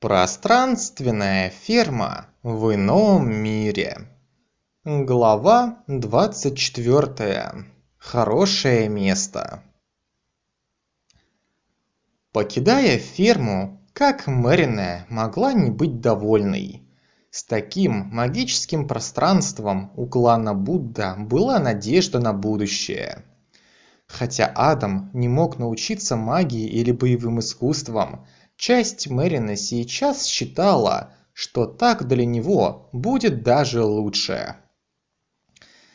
Пространственная ферма в ином мире. Глава двадцать четвёртая. Хорошее место. Покидая ферму, как Мэрине могла не быть довольной. С таким магическим пространством у клана Будда была надежда на будущее. Хотя Адам не мог научиться магии или боевым искусствам, часть Мэрина сейчас считала, что так для него будет даже лучше.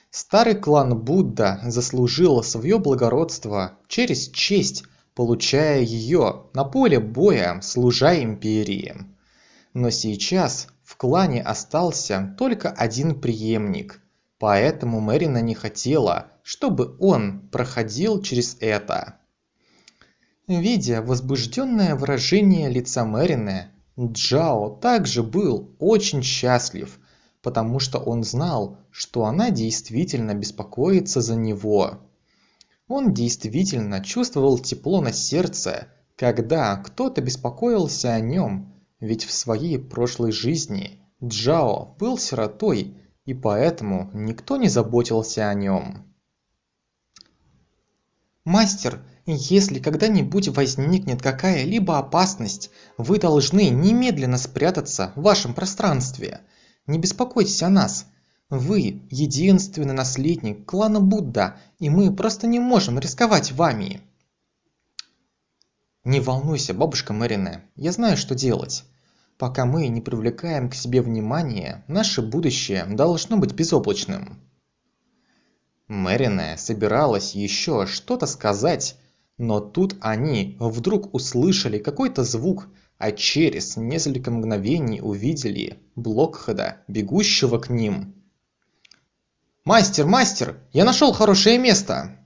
Старый клан Будда заслужил свое благородство через честь получая ее на поле боя, служа империи. Но сейчас в клане остался только один преемник, поэтому Мэрина не хотела, чтобы он проходил через это. Видя возбужденное выражение лица Мэрины, Джао также был очень счастлив, потому что он знал, что она действительно беспокоится за него. Он действительно чувствовал тепло на сердце, когда кто-то беспокоился о нем, ведь в своей прошлой жизни Джао был сиротой, и поэтому никто не заботился о нем. «Мастер, если когда-нибудь возникнет какая-либо опасность, вы должны немедленно спрятаться в вашем пространстве. Не беспокойтесь о нас, вы единственный наследник клана Будда, и мы просто не можем рисковать вами. Не волнуйся, бабушка Мэрине, я знаю, что делать. Пока мы не привлекаем к себе внимания, наше будущее должно быть безоблачным. Мэрине собиралась еще что-то сказать, но тут они вдруг услышали какой-то звук, а через несколько мгновений увидели Блокхеда, бегущего к ним. Мастер мастер я нашел хорошее место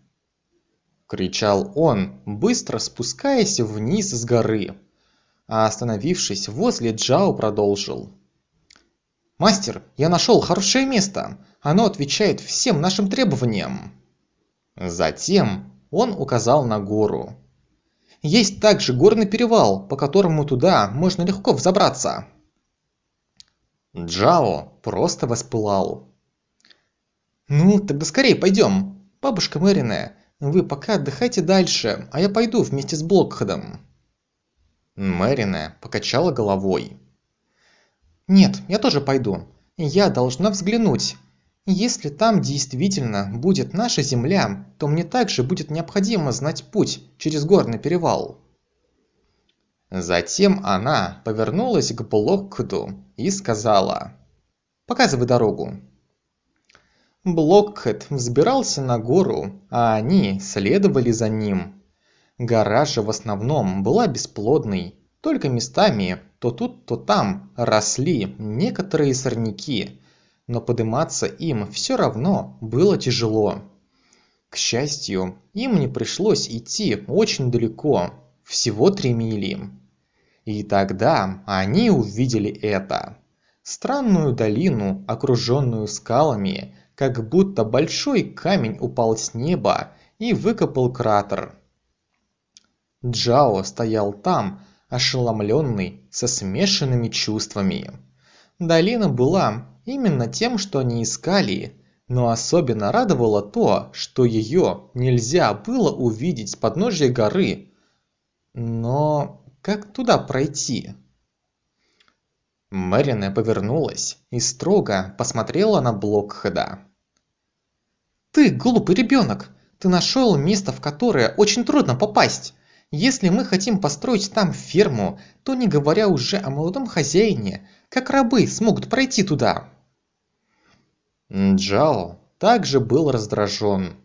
кричал он быстро спускаясь вниз с горы а остановившись возле джао продолжил. Мастер я нашел хорошее место. Оно отвечает всем нашим требованиям затем он указал на гору. Есть также горный перевал по которому туда можно легко взобраться. Джао просто воспылал. Ну тогда скорее пойдем. Бабушка мэрине вы пока отдыхайте дальше а я пойду вместе с блокхедом мэрине покачала головой. Нет я тоже пойду. Я должна взглянуть если там действительно будет наша земля то мне также будет необходимо знать путь через горный перевал затем она повернулась к блокхеду и сказала показывай дорогу Блокхед взбирался на гору, а они следовали за ним. Гора же в основном была бесплодной, только местами то тут, то там росли некоторые сорняки, но подниматься им все равно было тяжело. К счастью, им не пришлось идти очень далеко, всего три мили. И тогда они увидели это. Странную долину, окруженную скалами, как будто большой камень упал с неба и выкопал кратер. Джао стоял там, ошеломленный, со смешанными чувствами. Долина была именно тем, что они искали, но особенно радовало то, что ее нельзя было увидеть с подножия горы. Но как туда пройти? Мэрина повернулась и строго посмотрела на Блокхеда ты глупый ребенок ты нашел место в которое очень трудно попасть если мы хотим построить там ферму то не говоря уже о молодом хозяине как рабы смогут пройти туда джао также был раздражен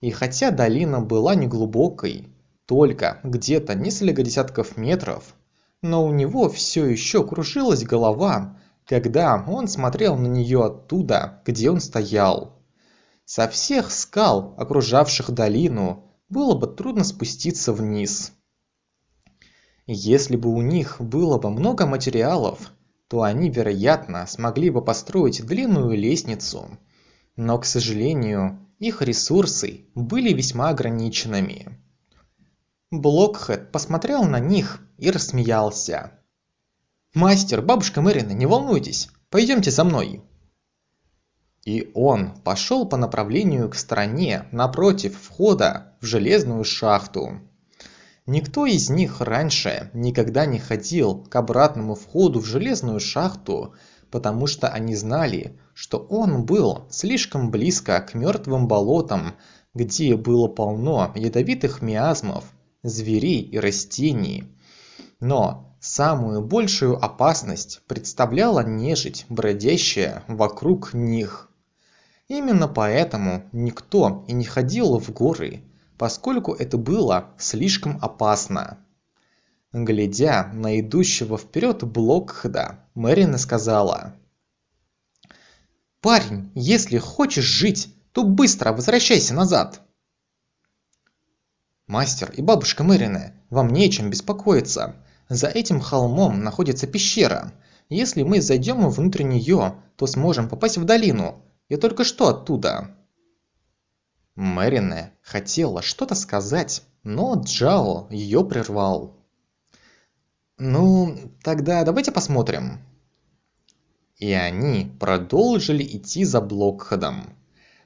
и хотя долина была неглубокой только где-то несколько десятков метров но у него все еще кружилась голова когда он смотрел на нее оттуда где он стоял со всех скал, окружавших долину, было бы трудно спуститься вниз. Если бы у них было бы много материалов, то они, вероятно, смогли бы построить длинную лестницу. Но, к сожалению, их ресурсы были весьма ограниченными. Блокхед посмотрел на них и рассмеялся. мастер бабушка мэрина не волнуйтесь пойдемте за мной и он пошел по направлению к стороне напротив входа в железную шахту никто из них раньше никогда не ходил к обратному входу в железную шахту потому что они знали что он был слишком близко к мертвым болотам где было полно ядовитых миазмов зверей и растений. Но самую большую опасность представляла нежить бродящая вокруг них. Именно поэтому никто и не ходил в горы поскольку это было слишком опасно. Глядя на идущего вперед блокхеда мэрина сказала парень если хочешь жить то быстро возвращайся назад мастер и бабушка мэрина вам нечем беспокоиться. За этим холмом находится пещера. Если мы зайдем внутрь нее то сможем попасть в долину. Я только что оттуда Мэрине хотела что-то сказать, но Джао ее прервал. «Ну, тогда давайте посмотрим». И они продолжили идти за Блокходом.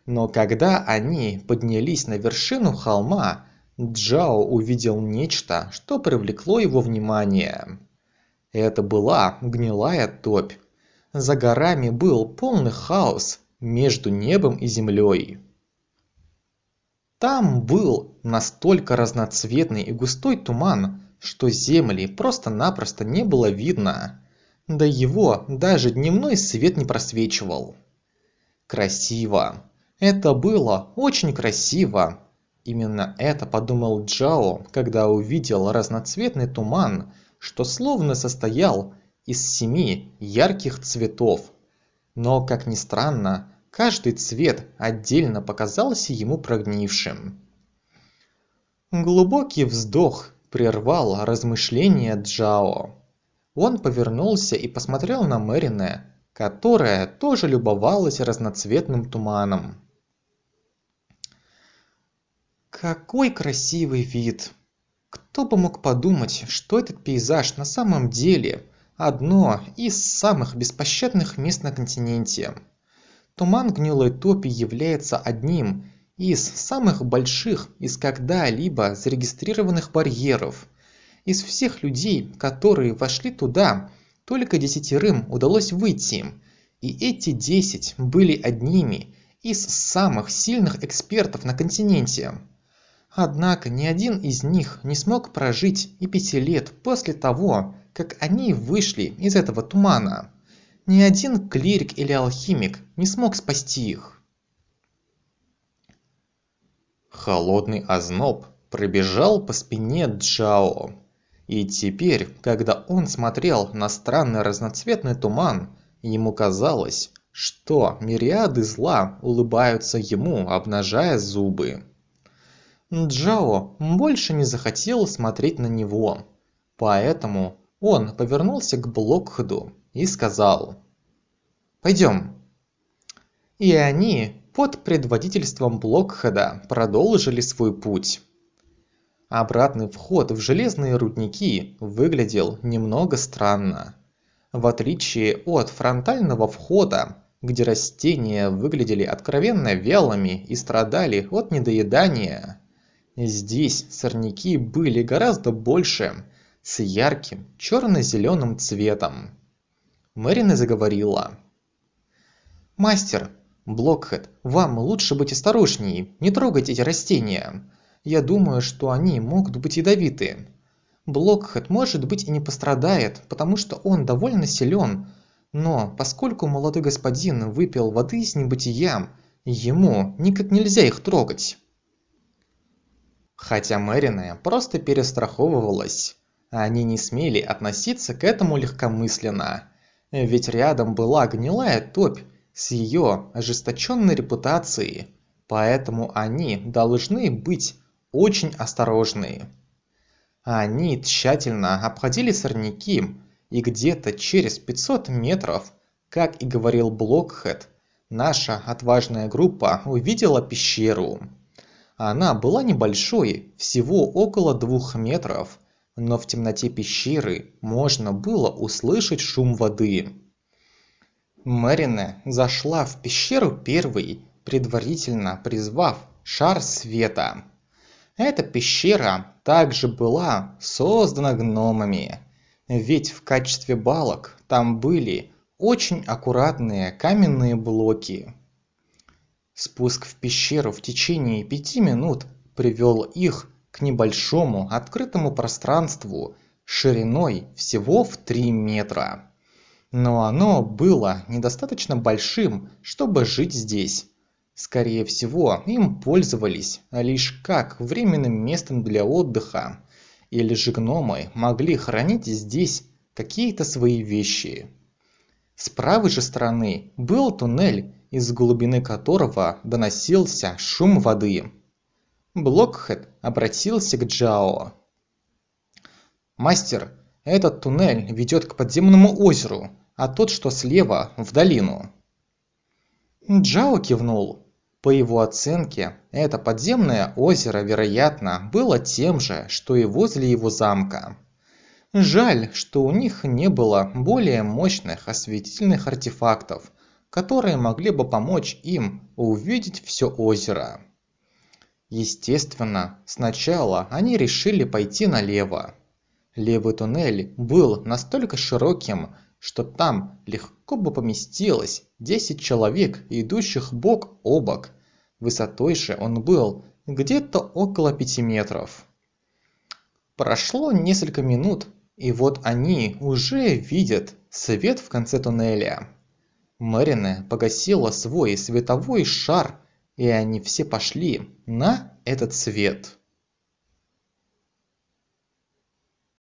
Но когда они поднялись на вершину холма, Джао увидел нечто, что привлекло его внимание. Это была гнилая топь. За горами был полный хаос между небом и землей. Там был настолько разноцветный и густой туман, что земли просто-напросто не было видно, да его даже дневной свет не просвечивал. Красиво. Это было очень красиво. Именно это подумал Джао, когда увидел разноцветный туман, что словно состоял из семи ярких цветов. Но, как ни странно, каждый цвет отдельно показался ему прогнившим. Глубокий вздох прервал размышления джао. Он повернулся и посмотрел на мэрине которая тоже любовалась разноцветным туманом. Какой красивый вид! Кто бы мог подумать что этот пейзаж на самом деле одно из самых беспощадных мест на континенте Туман гнилой топи является одним из самых больших из когда-либо зарегистрированных барьеров. Из всех людей, которые вошли туда, только десятерым удалось выйти, и эти десять были одними из самых сильных экспертов на континенте. Однако ни один из них не смог прожить и пяти лет после того, как они вышли из этого тумана ни один клирик или алхимик не смог спасти их. Холодный озноб пробежал по спине джао. И теперь когда он смотрел на странный разноцветный туман ему казалось что мириады зла улыбаются ему обнажая зубы. Джао больше не захотел смотреть на него поэтому он повернулся к блокхеду и сказал «Пойдем». И они под предводительством Блокхеда продолжили свой путь. Обратный вход в железные рудники выглядел немного странно. В отличие от фронтального входа, где растения выглядели откровенно вялыми и страдали от недоедания, здесь сорняки были гораздо больше, с ярким черно-зеленым цветом. Мэрина заговорила. «Мастер, Блокхед, вам лучше быть осторожнее, не трогайте эти растения. Я думаю, что они могут быть ядовиты. Блокхед может быть и не пострадает, потому что он довольно силен, но поскольку молодой господин выпил воды из небытия, ему никак нельзя их трогать». Хотя Мэрина просто перестраховывалась, они не смели относиться к этому легкомысленно ведь рядом была гнилая топь с ее ожесточенной репутацией, поэтому они должны быть очень осторожны. Они тщательно обходили сорняки, и где-то через 500 метров, как и говорил Блокхед, наша отважная группа увидела пещеру. Она была небольшой, всего около двух метров, но в темноте пещеры можно было услышать шум воды. Мэрине зашла в пещеру первой, предварительно призвав шар света. Эта пещера также была создана гномами, ведь в качестве балок там были очень аккуратные каменные блоки. Спуск в пещеру в течение пяти минут привел их к небольшому открытому пространству шириной всего в 3 метра. Но оно было недостаточно большим, чтобы жить здесь. Скорее всего, им пользовались лишь как временным местом для отдыха, или же гномы могли хранить здесь какие-то свои вещи. С правой же стороны был туннель, из глубины которого доносился шум воды. Блокхед обратился к Джао. «Мастер, этот туннель ведет к подземному озеру, а тот, что слева, в долину». Джао кивнул. По его оценке, это подземное озеро, вероятно, было тем же, что и возле его замка. Жаль, что у них не было более мощных осветительных артефактов, которые могли бы помочь им увидеть все озеро. Естественно, сначала они решили пойти налево. Левый туннель был настолько широким, что там легко бы поместилось 10 человек, идущих бок о бок. Высотой же он был где-то около 5 метров. Прошло несколько минут, и вот они уже видят свет в конце туннеля. Мэрине погасила свой световой шар, и они все пошли на этот свет.